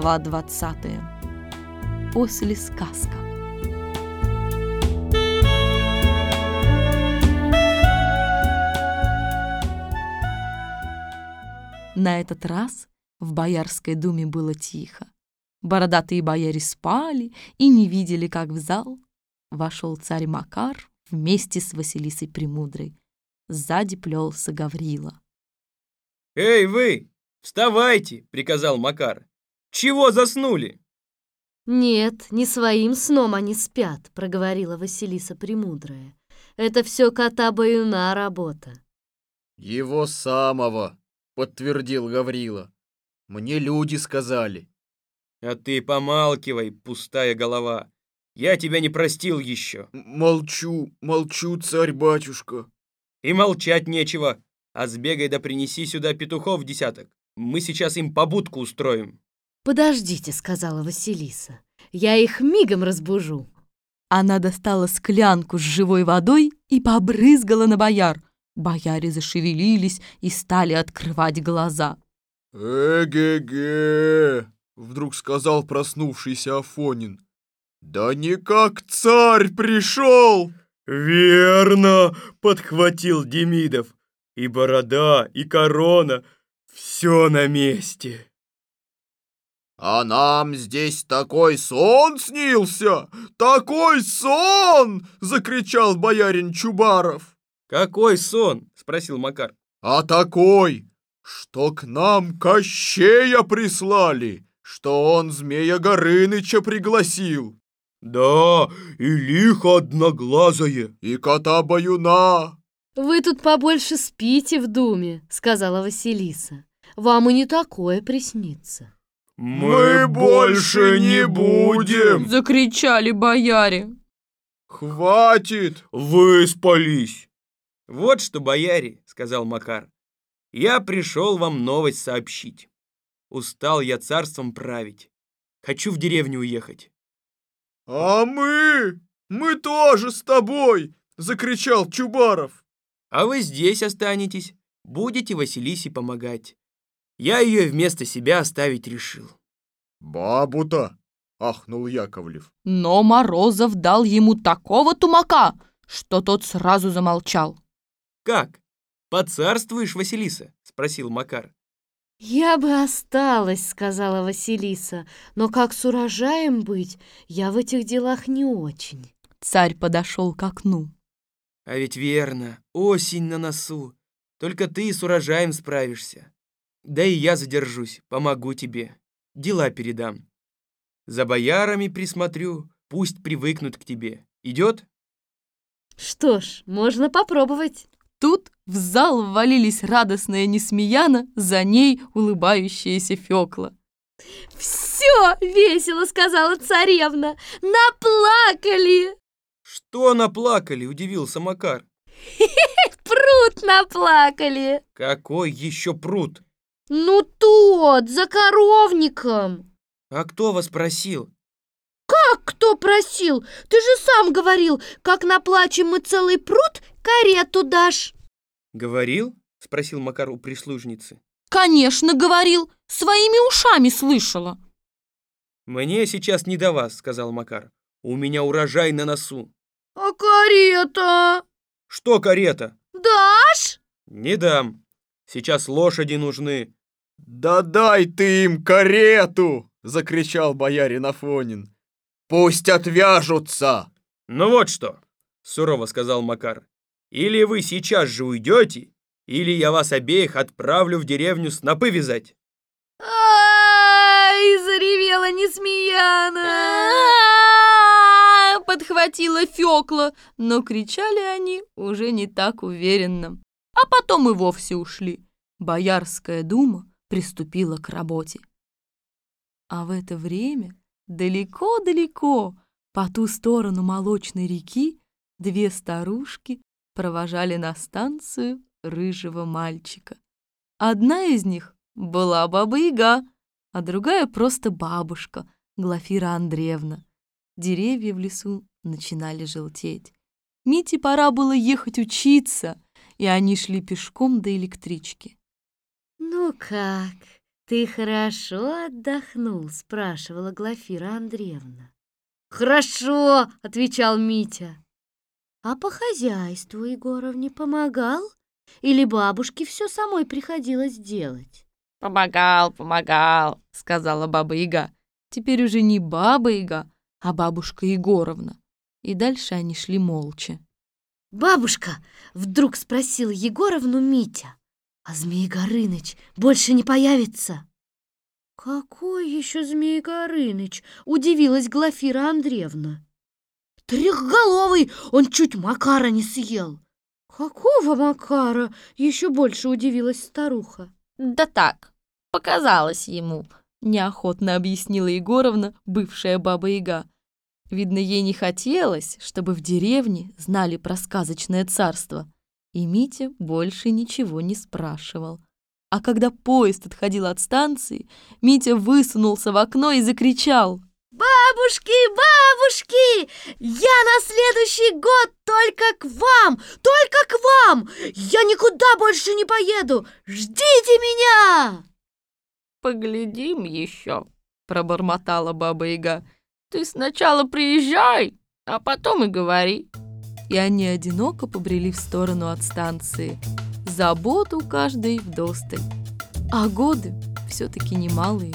Глава 20. После сказка. На этот раз в Боярской думе было тихо. Бородатые бояре спали и не видели, как в зал вошел царь Макар вместе с Василисой Премудрой. Сзади плелся Гаврила. «Эй, вы! Вставайте!» — приказал Макар. «Чего заснули?» «Нет, не своим сном они спят», — проговорила Василиса Премудрая. «Это все кота-баюна работа». «Его самого», — подтвердил Гаврила. «Мне люди сказали». «А ты помалкивай, пустая голова. Я тебя не простил еще». «Молчу, молчу, царь-батюшка». «И молчать нечего. А сбегай да принеси сюда петухов десяток. Мы сейчас им побудку устроим». «Подождите», — сказала Василиса. «Я их мигом разбужу». Она достала склянку с живой водой и побрызгала на бояр. Бояре зашевелились и стали открывать глаза. «Эге-ге!» — вдруг сказал проснувшийся Афонин. «Да никак царь пришел!» «Верно!» — подхватил Демидов. «И борода, и корона — все на месте!» «А нам здесь такой сон снился! Такой сон!» — закричал боярин Чубаров. «Какой сон?» — спросил Макар. «А такой, что к нам Кощея прислали, что он Змея Горыныча пригласил, «Да, и лихо одноглазое!» и кота-баюна». «Вы тут побольше спите в думе», — сказала Василиса. «Вам и не такое приснится». «Мы больше не будем!» Закричали бояре. «Хватит!» «Выспались!» «Вот что, бояре!» — сказал Макар. «Я пришел вам новость сообщить. Устал я царством править. Хочу в деревню уехать». «А мы? Мы тоже с тобой!» — закричал Чубаров. «А вы здесь останетесь, будете Василисе помогать. Я ее вместо себя оставить решил». «Бабу-то!» — ахнул Яковлев. Но Морозов дал ему такого тумака, что тот сразу замолчал. «Как? Поцарствуешь, Василиса?» — спросил Макар. «Я бы осталась», — сказала Василиса, «но как с урожаем быть, я в этих делах не очень». Царь подошел к окну. «А ведь верно, осень на носу. Только ты с урожаем справишься. Да и я задержусь, помогу тебе. Дела передам. За боярами присмотрю, пусть привыкнут к тебе. Идет?» Что ж, можно попробовать. Тут в зал ввалились радостная Несмеяна, за ней улыбающаяся Фёкла. «Все весело», — сказала царевна. «Наплакали!» «Что наплакали?» — удивился Макар. Пруд наплакали. «Какой еще пруд? Ну тот, за коровником. А кто вас просил?» Как кто просил? Ты же сам говорил, как наплачем мы целый пруд, карету дашь. «Говорил?» — спросил Макар у прислужницы. Конечно, говорил, своими ушами слышала. «Мне сейчас не до вас», — сказал Макар. «У меня урожай на носу». А карета? «Что карета?» Дашь? «Не дам. Сейчас лошади нужны». «Да дай ты им карету!» — закричал боярин Афонин. «Пусть отвяжутся!» «Ну вот что», — сурово сказал Макар. «Или вы сейчас же уйдете, или я вас обеих отправлю в деревню снопы вязать». Ай, заревела Несмеяна. Подхватила Фёкла, но кричали они уже не так уверенно. А потом и вовсе ушли. Боярская дума приступила к работе. А в это время далеко-далеко, по ту сторону молочной реки, две старушки провожали на станцию рыжего мальчика. Одна из них была Баба-Яга, а другая просто бабушка, Глафира Андреевна. Деревья в лесу начинали желтеть. Мите пора было ехать учиться, и они шли пешком до электрички. Ну как, «Ты хорошо отдохнул?» — спрашивала Глафира Андреевна. «Хорошо!» — отвечал Митя. «А по хозяйству Егоровне помогал? Или бабушке все самой приходилось делать?» «Помогал, помогал», — сказала баба Яга. Теперь уже не баба Яга, а бабушка Егоровна. И дальше они шли молча. «Бабушка!» — вдруг спросил Егоровну Митя. «А Змей Горыныч больше не появится?» «Какой еще Змей Горыныч?» — удивилась Глафира Андреевна. «Трехголовый! Он чуть Макара не съел!» «Какого Макара?» — еще больше удивилась старуха. «Да так, показалось ему», — неохотно объяснила Егоровна, бывшая баба-яга. Видно, ей не хотелось, чтобы в деревне знали про сказочное царство. И Митя больше ничего не спрашивал. А когда поезд отходил от станции, Митя высунулся в окно и закричал. «Бабушки, бабушки! Я на следующий год только к вам! Только к вам! Я никуда больше не поеду! Ждите меня!» «Поглядим еще», — пробормотала Баба-Яга. Ты сначала приезжай, а потом и говори. И они одиноко побрели в сторону от станции. Забот у каждой вдосталь. А годы все-таки немалые.